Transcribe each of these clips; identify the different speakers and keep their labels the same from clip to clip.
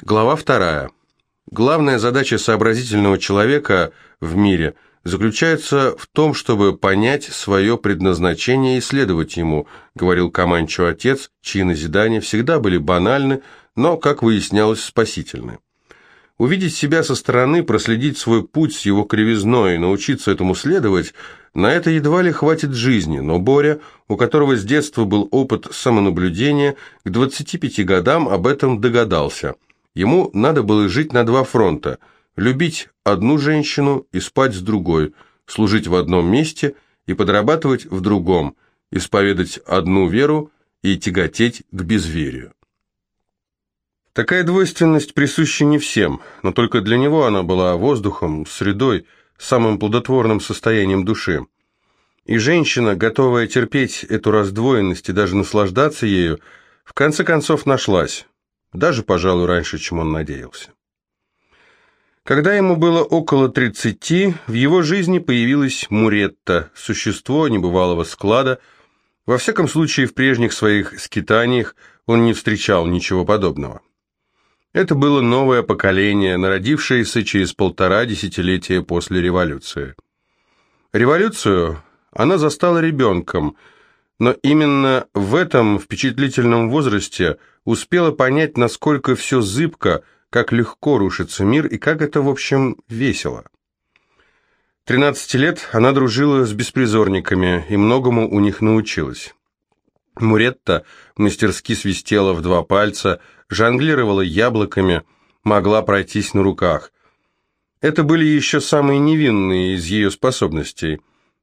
Speaker 1: Глава вторая. Главная задача сообразительного человека в мире заключается в том, чтобы понять свое предназначение и следовать ему, говорил Каманчо отец, чьи назидания всегда были банальны, но, как выяснялось, спасительны. Увидеть себя со стороны, проследить свой путь с его кривизной и научиться этому следовать, на это едва ли хватит жизни, но Боря, у которого с детства был опыт самонаблюдения, к 25 годам об этом догадался – Ему надо было жить на два фронта – любить одну женщину и спать с другой, служить в одном месте и подрабатывать в другом, исповедать одну веру и тяготеть к безверию. Такая двойственность присуща не всем, но только для него она была воздухом, средой, самым плодотворным состоянием души. И женщина, готовая терпеть эту раздвоенность и даже наслаждаться ею, в конце концов нашлась. Даже, пожалуй, раньше, чем он надеялся. Когда ему было около 30, в его жизни появилась Муретта, существо небывалого склада. Во всяком случае, в прежних своих скитаниях он не встречал ничего подобного. Это было новое поколение, народившееся через полтора десятилетия после революции. Революцию она застала ребенком, но именно в этом впечатлительном возрасте – успела понять, насколько все зыбко, как легко рушится мир и как это, в общем, весело. 13 лет она дружила с беспризорниками и многому у них научилась. Муретта мастерски свистела в два пальца, жонглировала яблоками, могла пройтись на руках. Это были еще самые невинные из ее способностей.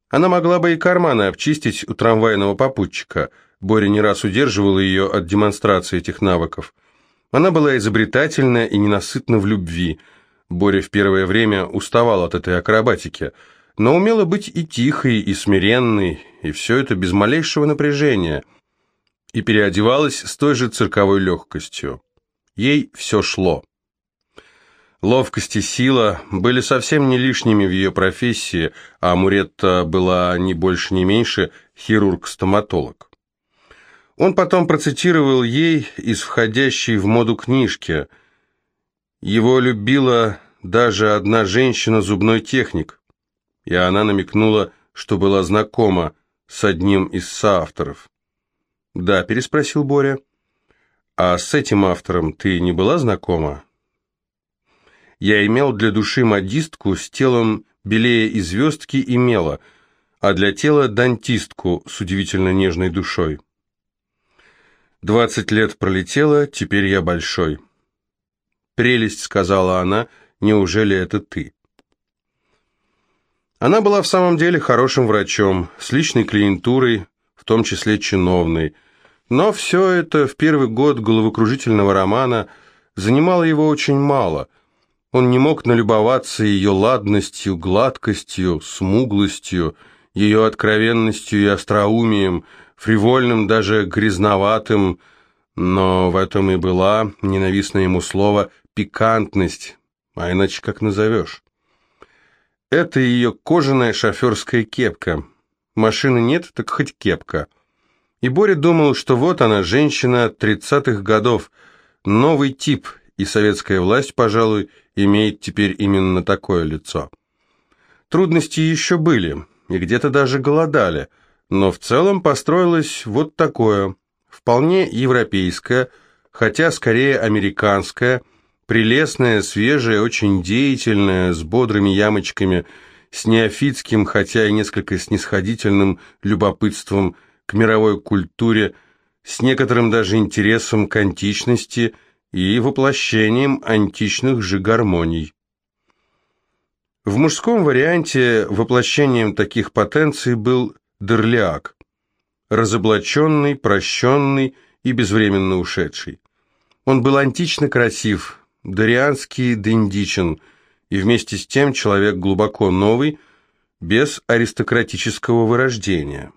Speaker 1: Она могла бы и карманы обчистить у трамвайного попутчика – Боря не раз удерживал ее от демонстрации этих навыков. Она была изобретательна и ненасытна в любви. Боря в первое время уставал от этой акробатики, но умела быть и тихой, и смиренной, и все это без малейшего напряжения. И переодевалась с той же цирковой легкостью. Ей все шло. Ловкость и сила были совсем не лишними в ее профессии, а Муретта была ни больше, ни меньше хирург-стоматолог. Он потом процитировал ей из входящей в моду книжки. Его любила даже одна женщина-зубной техник, и она намекнула, что была знакома с одним из соавторов. «Да», — переспросил Боря. «А с этим автором ты не была знакома?» «Я имел для души модистку с телом белее и звездки имела, а для тела дантистку с удивительно нежной душой». Двадцать лет пролетело, теперь я большой. «Прелесть», — сказала она, — «неужели это ты?» Она была в самом деле хорошим врачом, с личной клиентурой, в том числе чиновной. Но все это в первый год головокружительного романа занимало его очень мало. Он не мог налюбоваться ее ладностью, гладкостью, смуглостью, ее откровенностью и остроумием, фривольным, даже грязноватым, но в этом и была ненавистное ему слово «пикантность», а иначе как назовешь. Это ее кожаная шоферская кепка. Машины нет, так хоть кепка. И Боря думал, что вот она, женщина тридцатых годов, новый тип, и советская власть, пожалуй, имеет теперь именно такое лицо. Трудности еще были, и где-то даже голодали – но в целом построилось вот такое, вполне европейское, хотя скорее американское, прелестное, свежее, очень деятельное, с бодрыми ямочками, с неофитским, хотя и несколько снисходительным любопытством к мировой культуре, с некоторым даже интересом к античности и воплощением античных же гармоний. В мужском варианте воплощением таких потенций был Дерляк, разоблаченный, прощенный и безвременно ушедший. Он был антично красив, дорианский дендичен, и вместе с тем человек глубоко новый, без аристократического вырождения.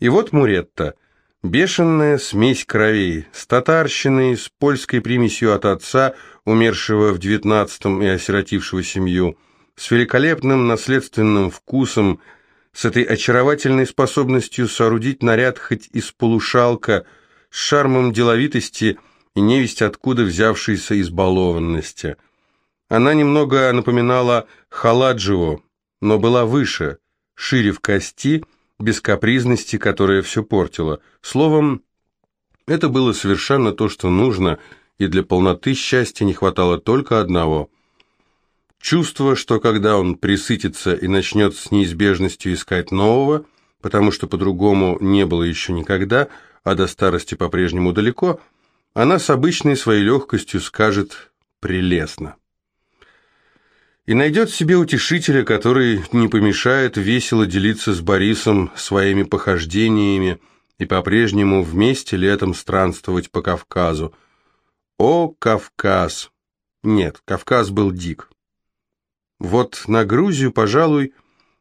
Speaker 1: И вот Муретта, бешеная смесь кровей, с татарщиной, с польской примесью от отца, умершего в девятнадцатом и осиротившего семью, с великолепным наследственным вкусом, с этой очаровательной способностью соорудить наряд хоть из полушалка, с шармом деловитости и невесть откуда взявшейся избалованности. Она немного напоминала Халаджио, но была выше, шире в кости, без капризности, которая все портила. Словом, это было совершенно то, что нужно, и для полноты счастья не хватало только одного – Чувство, что когда он присытится и начнет с неизбежностью искать нового, потому что по-другому не было еще никогда, а до старости по-прежнему далеко, она с обычной своей легкостью скажет «прелестно». И найдет себе утешителя, который не помешает весело делиться с Борисом своими похождениями и по-прежнему вместе летом странствовать по Кавказу. О, Кавказ! Нет, Кавказ был дик. Вот на Грузию, пожалуй,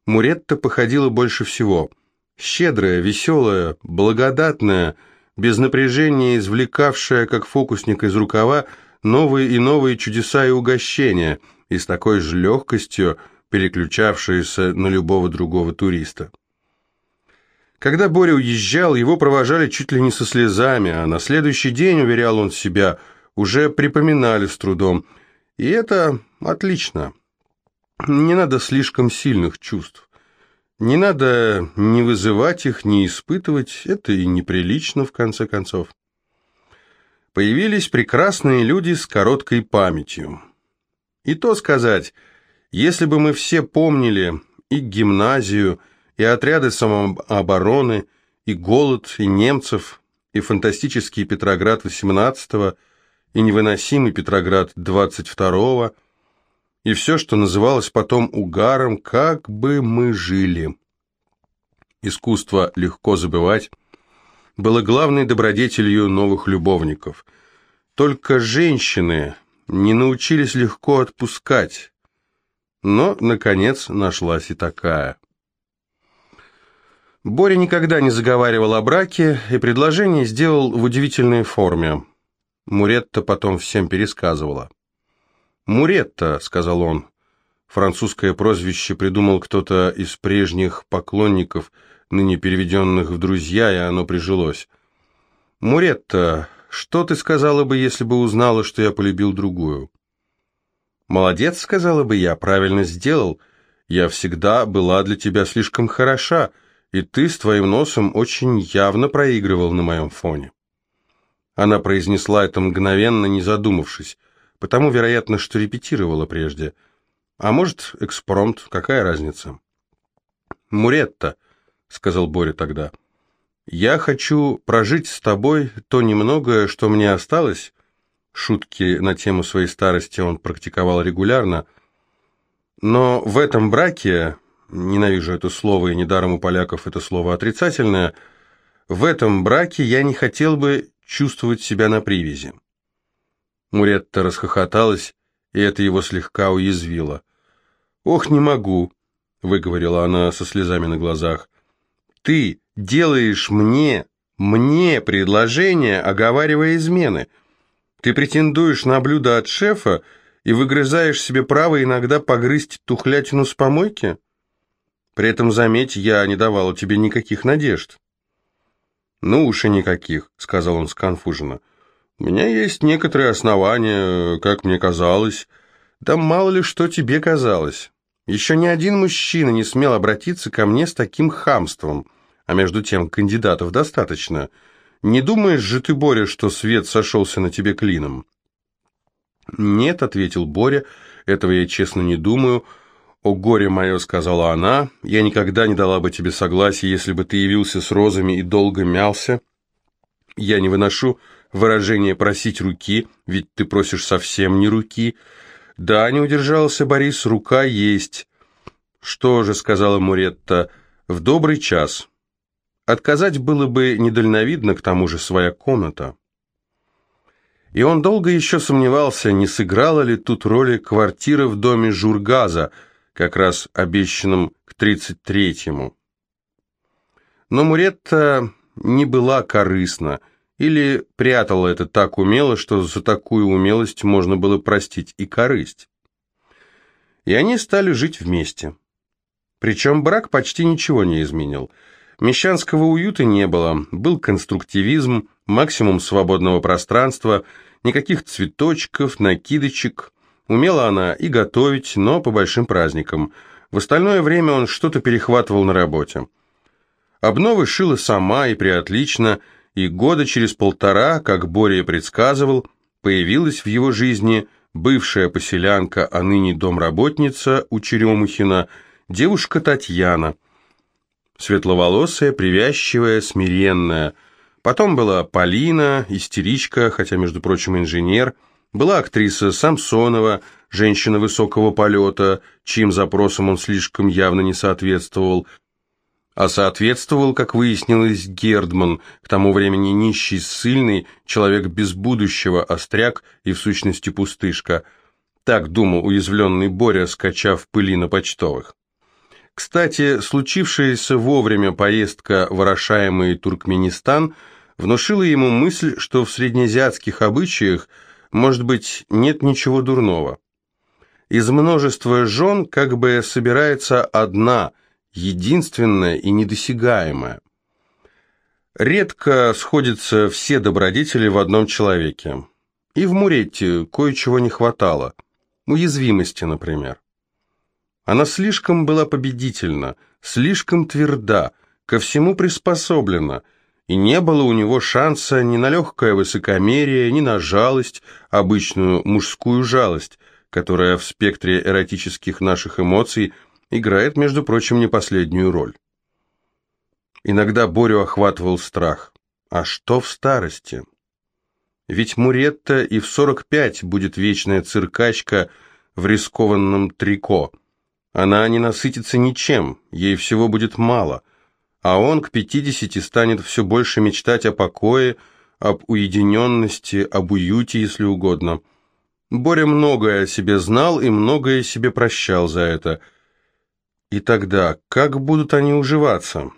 Speaker 1: Муретта походила больше всего. Щедрая, веселая, благодатная, без напряжения извлекавшая, как фокусник из рукава, новые и новые чудеса и угощения, и с такой же легкостью переключавшаяся на любого другого туриста. Когда Боря уезжал, его провожали чуть ли не со слезами, а на следующий день, уверял он себя, уже припоминали с трудом. И это отлично. Не надо слишком сильных чувств. Не надо не вызывать их, не испытывать, это и неприлично, в конце концов. Появились прекрасные люди с короткой памятью. И то сказать, если бы мы все помнили и гимназию, и отряды самообороны, и голод, и немцев, и фантастический Петроград 18-го, и невыносимый Петроград 22-го, и все, что называлось потом угаром, как бы мы жили. Искусство легко забывать было главной добродетелью новых любовников. Только женщины не научились легко отпускать. Но, наконец, нашлась и такая. Боря никогда не заговаривал о браке и предложение сделал в удивительной форме. Муретта потом всем пересказывала. «Муретта», — сказал он. Французское прозвище придумал кто-то из прежних поклонников, ныне переведенных в друзья, и оно прижилось. «Муретта, что ты сказала бы, если бы узнала, что я полюбил другую?» «Молодец», — сказала бы я, — «правильно сделал. Я всегда была для тебя слишком хороша, и ты с твоим носом очень явно проигрывал на моем фоне». Она произнесла это мгновенно, не задумавшись потому, вероятно, что репетировала прежде. А может, экспромт, какая разница? «Муретта», — сказал Боря тогда, — «я хочу прожить с тобой то немногое, что мне осталось». Шутки на тему своей старости он практиковал регулярно. Но в этом браке, ненавижу это слово, и недаром у поляков это слово отрицательное, в этом браке я не хотел бы чувствовать себя на привязи. Муретта расхохоталась, и это его слегка уязвило. «Ох, не могу», — выговорила она со слезами на глазах. «Ты делаешь мне, мне предложение, оговаривая измены. Ты претендуешь на блюдо от шефа и выгрызаешь себе право иногда погрызть тухлятину с помойки? При этом, заметь, я не давала тебе никаких надежд». «Ну уж и никаких», — сказал он сконфуженно. У меня есть некоторые основания, как мне казалось. Да мало ли что тебе казалось. Еще ни один мужчина не смел обратиться ко мне с таким хамством. А между тем кандидатов достаточно. Не думаешь же ты, Боря, что свет сошелся на тебе клином? «Нет», — ответил Боря, — «этого я честно не думаю». «О горе мое», — сказала она, — «я никогда не дала бы тебе согласия, если бы ты явился с розами и долго мялся. Я не выношу выражение «просить руки», ведь ты просишь совсем не руки. Да, не удержался Борис, рука есть. Что же, сказала Муретта, в добрый час. Отказать было бы недальновидно, к тому же своя комната. И он долго еще сомневался, не сыграла ли тут роли квартира в доме Жургаза, как раз обещанном к тридцать третьему. Но Муретта не была корыстна, или прятала это так умело, что за такую умелость можно было простить и корысть. И они стали жить вместе. Причем брак почти ничего не изменил. Мещанского уюта не было, был конструктивизм, максимум свободного пространства – Никаких цветочков, накидочек. Умела она и готовить, но по большим праздникам. В остальное время он что-то перехватывал на работе. Обновы шила сама и приотлично, и года через полтора, как Боря предсказывал, появилась в его жизни бывшая поселянка, а ныне домработница у Черемухина, девушка Татьяна. Светловолосая, привязчивая, смиренная. Потом была Полина, истеричка, хотя, между прочим, инженер. Была актриса Самсонова, женщина высокого полета, чьим запросам он слишком явно не соответствовал – а соответствовал, как выяснилось, Гердман, к тому времени нищий, ссыльный, человек без будущего, остряк и в сущности пустышка. Так думал уязвленный Боря, скачав пыли на почтовых. Кстати, случившаяся вовремя поездка в орошаемый Туркменистан внушила ему мысль, что в среднеазиатских обычаях, может быть, нет ничего дурного. Из множества жен как бы собирается одна – единственное и недосягаемое. Редко сходятся все добродетели в одном человеке. И в Муретте кое-чего не хватало. Уязвимости, например. Она слишком была победительна, слишком тверда, ко всему приспособлена, и не было у него шанса ни на легкое высокомерие, ни на жалость, обычную мужскую жалость, которая в спектре эротических наших эмоций – играет, между прочим, не последнюю роль. Иногда Борю охватывал страх. А что в старости? Ведь Муретта и в 45 будет вечная циркачка в рискованном трико. Она не насытится ничем, ей всего будет мало. А он к 50 станет все больше мечтать о покое, об уединенности, об уюте, если угодно. Боря многое о себе знал и многое себе прощал за это – и тогда, как будут они уживаться?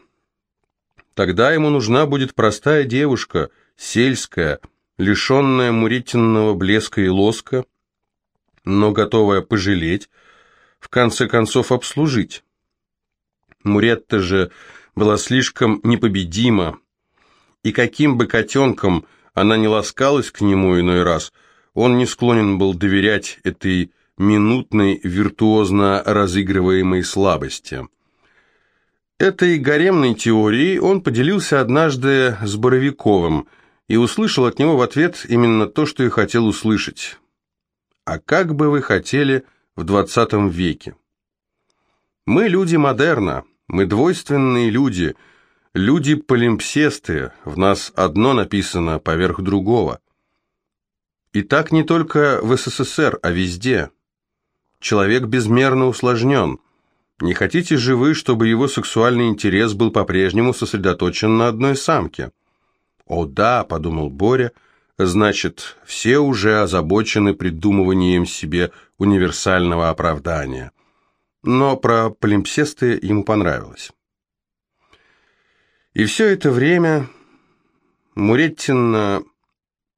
Speaker 1: Тогда ему нужна будет простая девушка, сельская, лишенная муритинного блеска и лоска, но готовая пожалеть, в конце концов обслужить. Муретта же была слишком непобедима, и каким бы котенком она ни ласкалась к нему иной раз, он не склонен был доверять этой минутной виртуозно разыгрываемой слабости. Этой гаремной теорией он поделился однажды с Боровиковым и услышал от него в ответ именно то, что и хотел услышать. «А как бы вы хотели в двадцатом веке?» «Мы люди модерна, мы двойственные люди, люди полимпсесты, в нас одно написано поверх другого». И так не только в СССР, а везде – Человек безмерно усложнен. Не хотите же вы, чтобы его сексуальный интерес был по-прежнему сосредоточен на одной самке? «О да», — подумал Боря, — «значит, все уже озабочены придумыванием себе универсального оправдания». Но про полимпсесты ему понравилось. И все это время Муреттина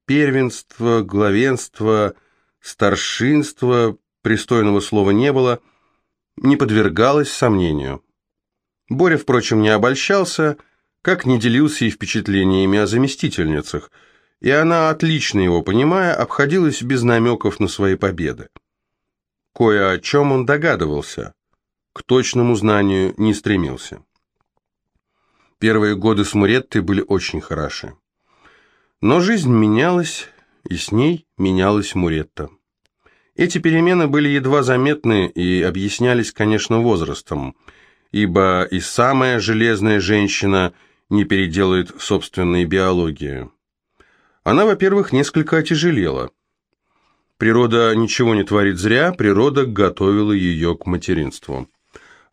Speaker 1: первенство, главенство, старшинство пристойного слова не было, не подвергалось сомнению. Боря, впрочем, не обольщался, как не делился и впечатлениями о заместительницах, и она, отлично его понимая, обходилась без намеков на свои победы. Кое о чем он догадывался, к точному знанию не стремился. Первые годы с Муреттой были очень хороши. Но жизнь менялась, и с ней менялась Муретта. Эти перемены были едва заметны и объяснялись, конечно, возрастом, ибо и самая железная женщина не переделает собственной биологии. Она, во-первых, несколько отяжелела. Природа ничего не творит зря, природа готовила ее к материнству.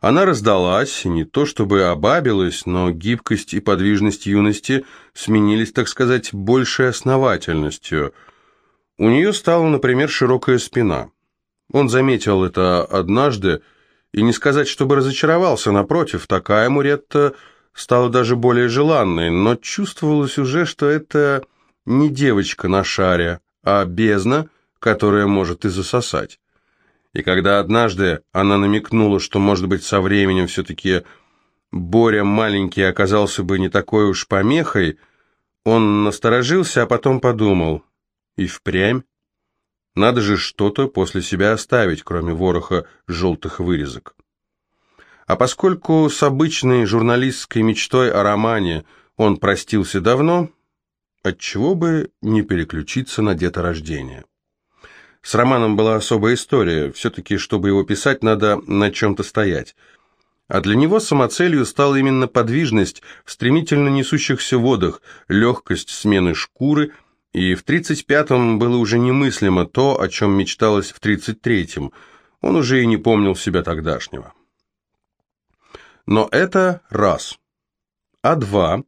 Speaker 1: Она раздалась, не то чтобы обабилась, но гибкость и подвижность юности сменились, так сказать, большей основательностью – у нее стала, например, широкая спина. Он заметил это однажды, и не сказать, чтобы разочаровался, напротив, такая Муретта стала даже более желанной, но чувствовалось уже, что это не девочка на шаре, а бездна, которая может и засосать. И когда однажды она намекнула, что, может быть, со временем все-таки Боря маленький оказался бы не такой уж помехой, он насторожился, а потом подумал – И впрямь. Надо же что-то после себя оставить, кроме вороха желтых вырезок. А поскольку с обычной журналистской мечтой о романе он простился давно, отчего бы не переключиться на деторождение. С романом была особая история, все-таки, чтобы его писать, надо на чем-то стоять. А для него самоцелью стала именно подвижность в стремительно несущихся водах, легкость смены шкуры, и в 35-м было уже немыслимо то, о чем мечталось в 33-м, он уже и не помнил себя тогдашнего. Но это раз. А два.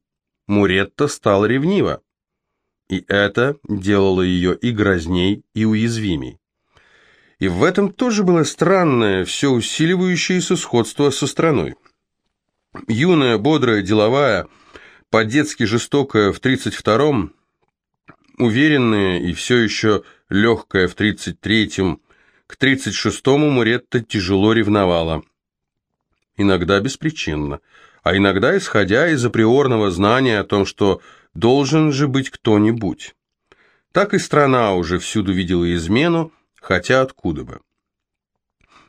Speaker 1: Муретта стала ревнива. И это делало ее и грозней, и уязвимей. И в этом тоже было странное, все усиливающееся сходство со страной. Юная, бодрая, деловая, по-детски жестокая в 32-м, уверенная и все еще легкая в 33-м, к 36-му Муретта тяжело ревновала – иногда беспричинно, а иногда исходя из априорного знания о том, что должен же быть кто-нибудь. Так и страна уже всюду видела измену, хотя откуда бы.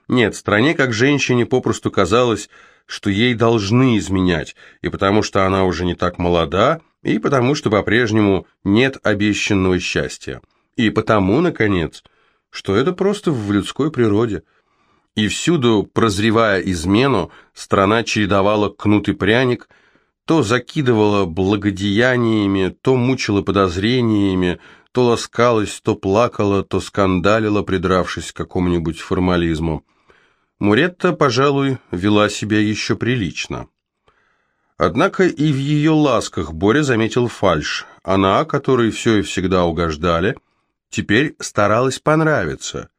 Speaker 1: Нет, стране как женщине попросту казалось, что ей должны изменять, и потому что она уже не так молода, и потому что по-прежнему нет обещанного счастья, и потому, наконец, что это просто в людской природе – и всюду, прозревая измену, страна чередовала кнут и пряник, то закидывала благодеяниями, то мучила подозрениями, то ласкалась, то плакала, то скандалила, придравшись к какому-нибудь формализму. Муретта, пожалуй, вела себя еще прилично. Однако и в ее ласках Боря заметил фальшь. Она, которой все и всегда угождали, теперь старалась понравиться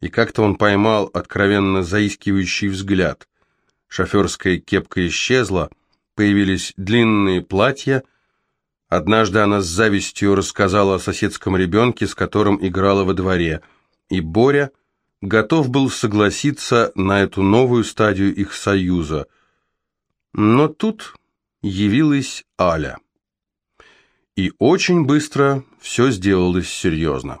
Speaker 1: и как-то он поймал откровенно заискивающий взгляд. Шоферская кепка исчезла, появились длинные платья. Однажды она с завистью рассказала о соседском ребенке, с которым играла во дворе, и Боря готов был согласиться на эту новую стадию их союза. Но тут явилась Аля. И очень быстро все сделалось серьезно.